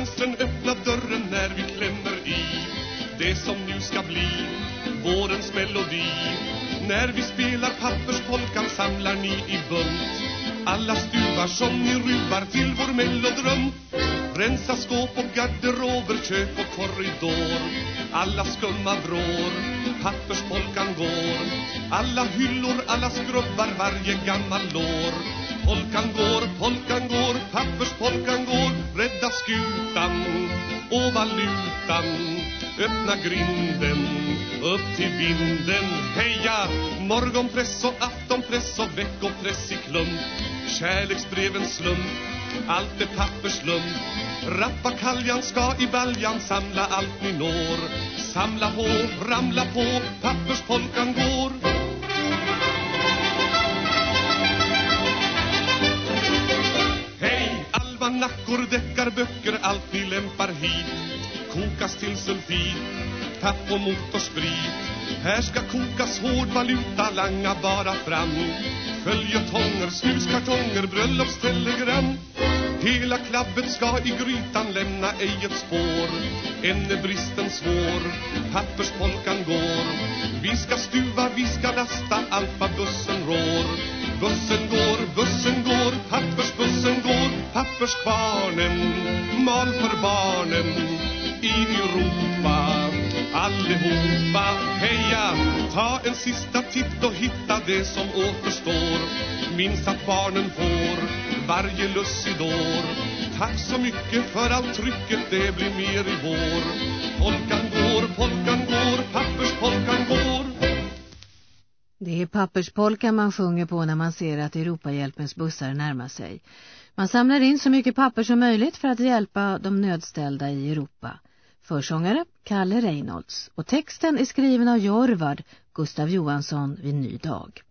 fönstren, öppna dörren när vi klämmer i Det som nu ska bli vårens melodi. När vi spelar papperspolkan samlar ni i bunt Alla stuvar som ni ruvar till vår mellodröm. Rensa skåp och garderober, kök och korridor Alla skumma vrår, papperspolkan går. Alla hyllor, alla skrubbar, varje gammal lår. Polkan går, polkan går, papperspolkan valutan Öppna grinden upp till vinden. Heja! Morgonpress och aftonpress och veckopress i klump. Kärleksbreven slump, allt är papperslump Rappakaljan ska i baljan samla allt ni når. Samla på, ramla på, papperspolkan går. Hej! däckar, deckarböcker, allt ni lämpar hit. Kokas till sulfit, tapp och motorsprit Här ska kokas hård valuta, langa bara fram. Följetonger, snuskartonger, bröllopstelegram. Hela klabbet ska i grytan lämna ej ett spår. Än är bristen svår, papperspolkan går. Vi ska stuva, vi ska lasta allt vad bussen rår. Bussen går, bussen går, pappers för Papperskvarnen, mal för barnen i Europa. Allihopa, heja, ta en sista titt och hitta det som återstår. Minns att barnen får varje lussidår Tack så mycket för allt trycket, det blir mer i vår. Går, polkan Det är papperspolka man sjunger på när man ser att Europahjälpens bussar närmar sig. Man samlar in så mycket papper som möjligt för att hjälpa de nödställda i Europa. Försångare Kalle Reynolds och texten är skriven av Jorvard Gustav Johansson vid Ny dag.